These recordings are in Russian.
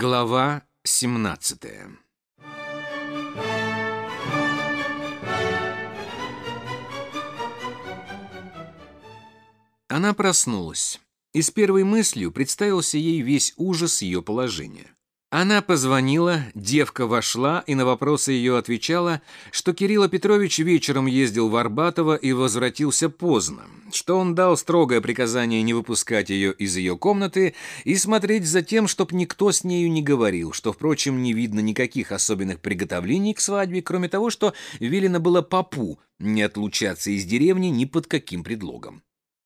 Глава 17 Она проснулась, и с первой мыслью представился ей весь ужас ее положения. Она позвонила, девка вошла и на вопросы ее отвечала, что Кирилл Петрович вечером ездил в Арбатово и возвратился поздно, что он дал строгое приказание не выпускать ее из ее комнаты и смотреть за тем, чтоб никто с нею не говорил, что, впрочем, не видно никаких особенных приготовлений к свадьбе, кроме того, что велено было попу не отлучаться из деревни ни под каким предлогом.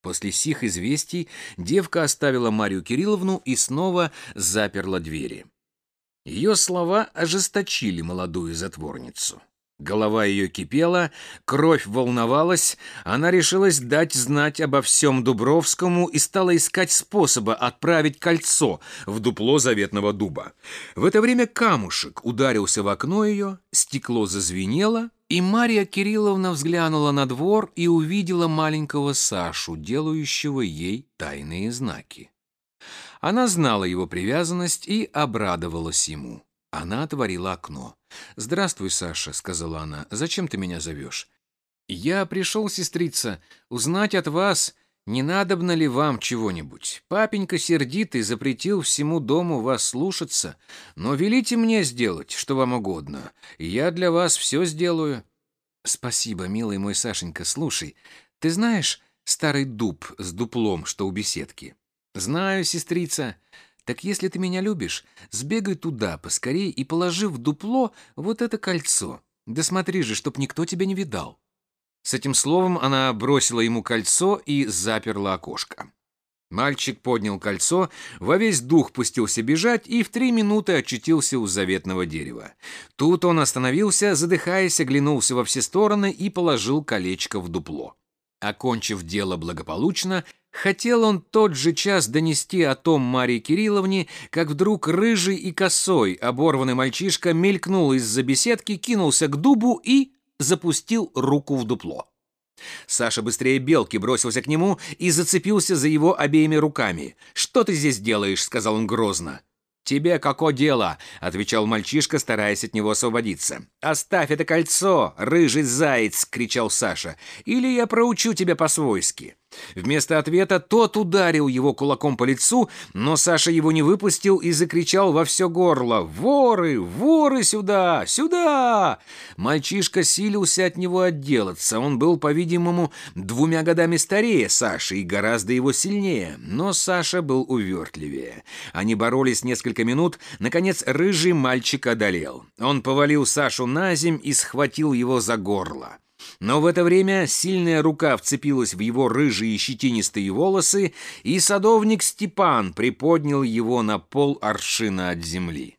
После сих известий девка оставила Марию Кирилловну и снова заперла двери. Ее слова ожесточили молодую затворницу. Голова ее кипела, кровь волновалась, она решилась дать знать обо всем Дубровскому и стала искать способа отправить кольцо в дупло заветного дуба. В это время камушек ударился в окно ее, стекло зазвенело, и Мария Кирилловна взглянула на двор и увидела маленького Сашу, делающего ей тайные знаки. Она знала его привязанность и обрадовалась ему. Она отворила окно. «Здравствуй, Саша», — сказала она. «Зачем ты меня зовешь?» «Я пришел, сестрица, узнать от вас, не надобно ли вам чего-нибудь. Папенька сердитый запретил всему дому вас слушаться, но велите мне сделать, что вам угодно, я для вас все сделаю». «Спасибо, милый мой Сашенька. Слушай, ты знаешь старый дуб с дуплом, что у беседки?» «Знаю, сестрица. Так если ты меня любишь, сбегай туда поскорей и положи в дупло вот это кольцо. Да смотри же, чтоб никто тебя не видал». С этим словом она бросила ему кольцо и заперла окошко. Мальчик поднял кольцо, во весь дух пустился бежать и в три минуты очутился у заветного дерева. Тут он остановился, задыхаясь, оглянулся во все стороны и положил колечко в дупло. Окончив дело благополучно, Хотел он тот же час донести о том Марии Кирилловне, как вдруг рыжий и косой оборванный мальчишка мелькнул из-за беседки, кинулся к дубу и запустил руку в дупло. Саша быстрее белки бросился к нему и зацепился за его обеими руками. «Что ты здесь делаешь?» — сказал он грозно. «Тебе какое дело?» — отвечал мальчишка, стараясь от него освободиться. «Оставь это кольцо, рыжий заяц!» — кричал Саша. «Или я проучу тебя по-свойски». Вместо ответа тот ударил его кулаком по лицу, но Саша его не выпустил и закричал во все горло «Воры! Воры сюда! Сюда!» Мальчишка силился от него отделаться. Он был, по-видимому, двумя годами старее Саши и гораздо его сильнее, но Саша был увертливее. Они боролись несколько минут, наконец рыжий мальчик одолел. Он повалил Сашу на земь и схватил его за горло. Но в это время сильная рука вцепилась в его рыжие щетинистые волосы, и садовник Степан приподнял его на пол аршина от земли.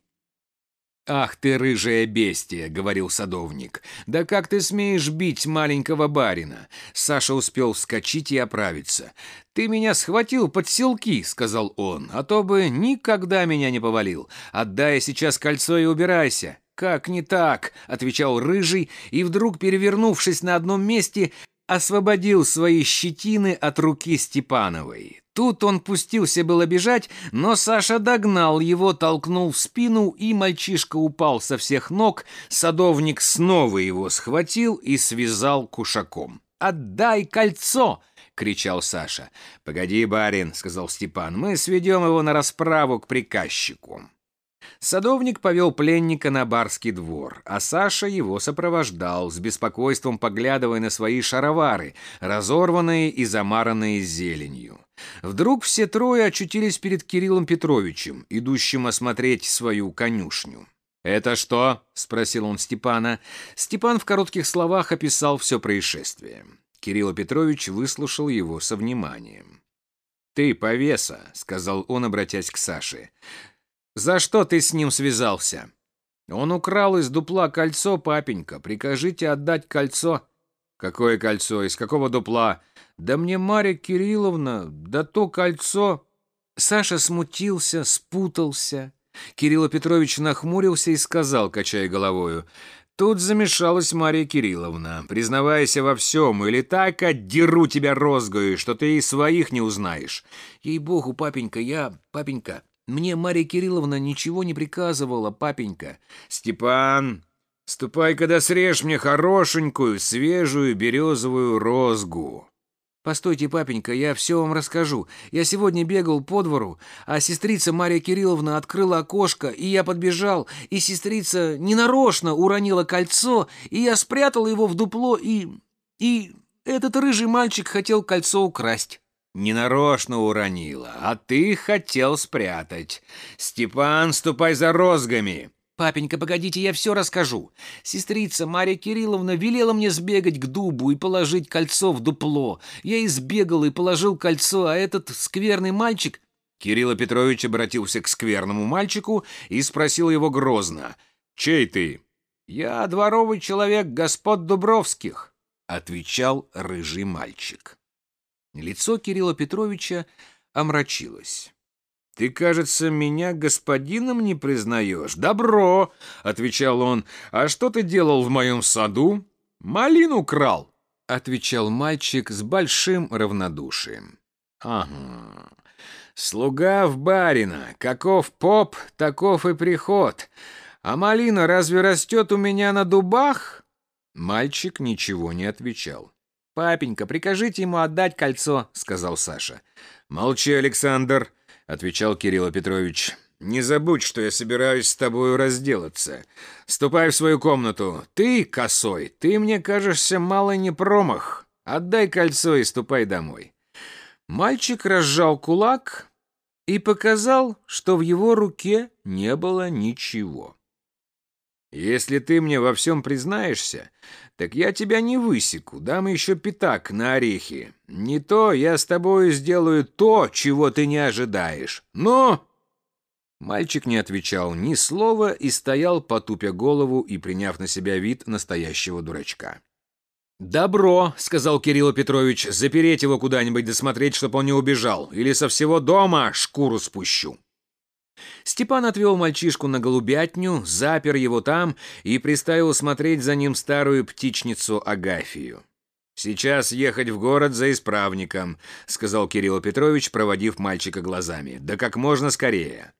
«Ах ты, рыжая бестия!» — говорил садовник. «Да как ты смеешь бить маленького барина?» Саша успел вскочить и оправиться. «Ты меня схватил под селки», — сказал он, «а то бы никогда меня не повалил. Отдай сейчас кольцо и убирайся». «Как не так?» — отвечал Рыжий, и вдруг, перевернувшись на одном месте, освободил свои щетины от руки Степановой. Тут он пустился было бежать, но Саша догнал его, толкнул в спину, и мальчишка упал со всех ног. Садовник снова его схватил и связал кушаком. «Отдай кольцо!» — кричал Саша. «Погоди, барин», — сказал Степан, — «мы сведем его на расправу к приказчику». Садовник повел пленника на барский двор, а Саша его сопровождал, с беспокойством поглядывая на свои шаровары, разорванные и замаранные зеленью. Вдруг все трое очутились перед Кириллом Петровичем, идущим осмотреть свою конюшню. «Это что?» — спросил он Степана. Степан в коротких словах описал все происшествие. Кирилл Петрович выслушал его со вниманием. «Ты повеса», — сказал он, обратясь к Саше. «За что ты с ним связался?» «Он украл из дупла кольцо, папенька. Прикажите отдать кольцо». «Какое кольцо? Из какого дупла?» «Да мне Марья Кирилловна, да то кольцо...» Саша смутился, спутался. Кирилл Петрович нахмурился и сказал, качая головою, «Тут замешалась Мария Кирилловна. Признавайся во всем, или так отдеру тебя розгою, что ты и своих не узнаешь». «Ей-богу, папенька, я... Папенька, Мне Марья Кирилловна ничего не приказывала, папенька. Степан, ступай-ка да срежь мне хорошенькую, свежую березовую розгу. Постойте, папенька, я все вам расскажу. Я сегодня бегал по двору, а сестрица Марья Кирилловна открыла окошко, и я подбежал, и сестрица ненарочно уронила кольцо, и я спрятал его в дупло, и... и этот рыжий мальчик хотел кольцо украсть. Ненарочно уронила, а ты хотел спрятать. Степан, ступай за розгами. «Папенька, погодите, я все расскажу. Сестрица Марья Кирилловна велела мне сбегать к дубу и положить кольцо в дупло. Я и сбегал и положил кольцо, а этот скверный мальчик...» Кирилл Петрович обратился к скверному мальчику и спросил его грозно. «Чей ты?» «Я дворовый человек господ Дубровских», — отвечал рыжий мальчик. Лицо Кирилла Петровича омрачилось. «Ты, кажется, меня господином не признаешь?» «Добро!» — отвечал он. «А что ты делал в моем саду?» «Малину крал!» — отвечал мальчик с большим равнодушием. «Ага. Слуга в барина. Каков поп, таков и приход. А малина разве растет у меня на дубах?» Мальчик ничего не отвечал. «Папенька, прикажите ему отдать кольцо», — сказал Саша. «Молчи, Александр», — отвечал Кирилл Петрович. «Не забудь, что я собираюсь с тобою разделаться. Ступай в свою комнату. Ты, косой, ты мне кажешься мало не промах. Отдай кольцо и ступай домой». Мальчик разжал кулак и показал, что в его руке не было ничего. «Если ты мне во всем признаешься, так я тебя не высеку, дам еще пятак на орехи. Не то я с тобою сделаю то, чего ты не ожидаешь. Но...» Мальчик не отвечал ни слова и стоял, потупя голову и приняв на себя вид настоящего дурачка. «Добро», — сказал Кирилл Петрович, — «запереть его куда-нибудь досмотреть, чтобы он не убежал, или со всего дома шкуру спущу». Степан отвел мальчишку на голубятню, запер его там и приставил смотреть за ним старую птичницу Агафию. «Сейчас ехать в город за исправником», — сказал Кирилл Петрович, проводив мальчика глазами. «Да как можно скорее».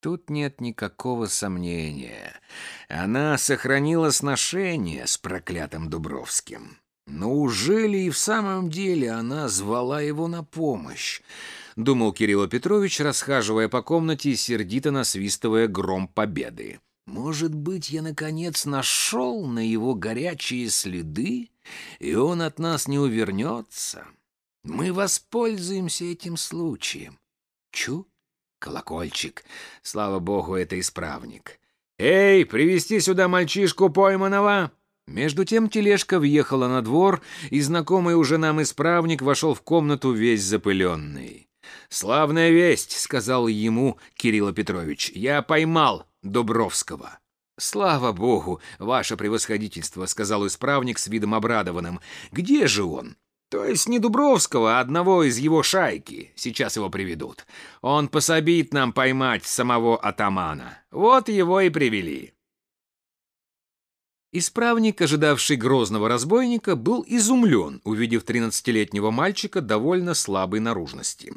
Тут нет никакого сомнения. Она сохранила сношение с проклятым Дубровским. Но уже и в самом деле она звала его на помощь? Думал Кирилл Петрович, расхаживая по комнате и сердито насвистывая гром победы. Может быть, я, наконец, нашел на его горячие следы, и он от нас не увернется? Мы воспользуемся этим случаем. Чу, колокольчик. Слава богу, это исправник. «Эй, привести сюда мальчишку пойманного!» Между тем тележка въехала на двор, и знакомый уже нам исправник вошел в комнату весь запыленный. «Славная весть», — сказал ему Кирилл Петрович. «Я поймал Дубровского». «Слава богу, ваше превосходительство», — сказал исправник с видом обрадованным. «Где же он?» «То есть не Дубровского, а одного из его шайки. Сейчас его приведут. Он пособит нам поймать самого атамана. Вот его и привели». Исправник, ожидавший грозного разбойника, был изумлен, увидев тринадцатилетнего мальчика довольно слабой наружности.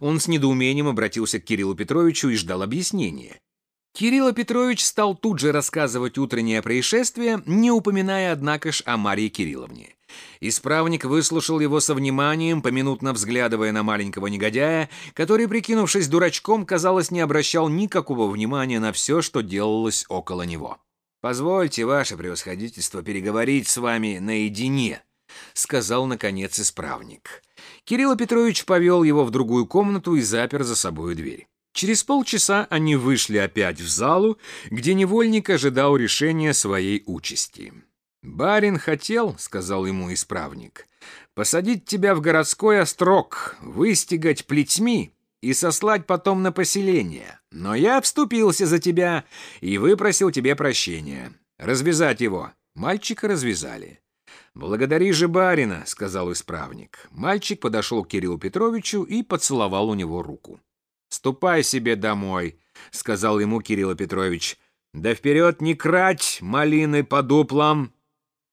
Он с недоумением обратился к Кириллу Петровичу и ждал объяснения. Кирилл Петрович стал тут же рассказывать утреннее происшествие, не упоминая, однако ж, о Марии Кирилловне. Исправник выслушал его со вниманием, поминутно взглядывая на маленького негодяя, который, прикинувшись дурачком, казалось, не обращал никакого внимания на все, что делалось около него. «Позвольте, ваше превосходительство, переговорить с вами наедине», — сказал, наконец, исправник. Кирилл Петрович повел его в другую комнату и запер за собой дверь. Через полчаса они вышли опять в залу, где невольник ожидал решения своей участи. «Барин хотел, — сказал ему исправник, — посадить тебя в городской острог, выстигать плетьми и сослать потом на поселение. Но я вступился за тебя и выпросил тебе прощения. Развязать его. Мальчика развязали. «Благодари же барина», — сказал исправник. Мальчик подошел к Кириллу Петровичу и поцеловал у него руку. «Ступай себе домой», — сказал ему Кирилл Петрович. «Да вперед не крать малины по дуплам!»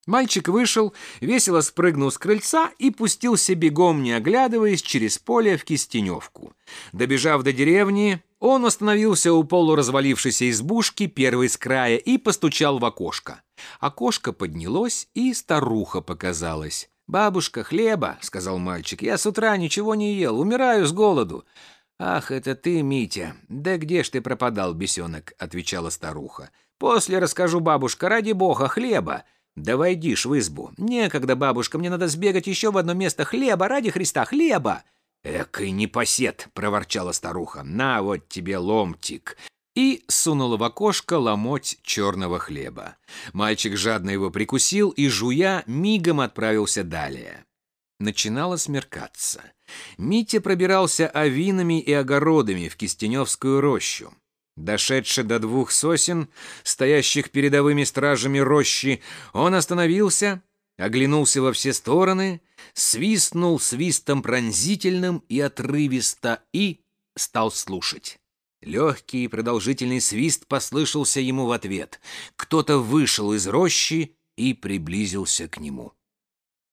Мальчик вышел, весело спрыгнул с крыльца и пустился бегом, не оглядываясь, через поле в Кистеневку. Добежав до деревни, Он остановился у полуразвалившейся избушки первой с края и постучал в окошко. Окошко поднялось, и старуха показалась. «Бабушка, хлеба!» — сказал мальчик. «Я с утра ничего не ел, умираю с голоду». «Ах, это ты, Митя! Да где ж ты пропадал, бесенок?» — отвечала старуха. «После расскажу, бабушка, ради бога, хлеба!» «Да войдишь в избу. Некогда, бабушка, мне надо сбегать еще в одно место. Хлеба, ради Христа, хлеба!» «Экой непосед!» — проворчала старуха. «На вот тебе ломтик!» И сунула в окошко ломоть черного хлеба. Мальчик жадно его прикусил и, жуя, мигом отправился далее. Начинало смеркаться. Митя пробирался овинами и огородами в Кистеневскую рощу. Дошедший до двух сосен, стоящих передовыми стражами рощи, он остановился, оглянулся во все стороны, свистнул свистом пронзительным и отрывисто и стал слушать. Легкий и продолжительный свист послышался ему в ответ. Кто-то вышел из рощи и приблизился к нему.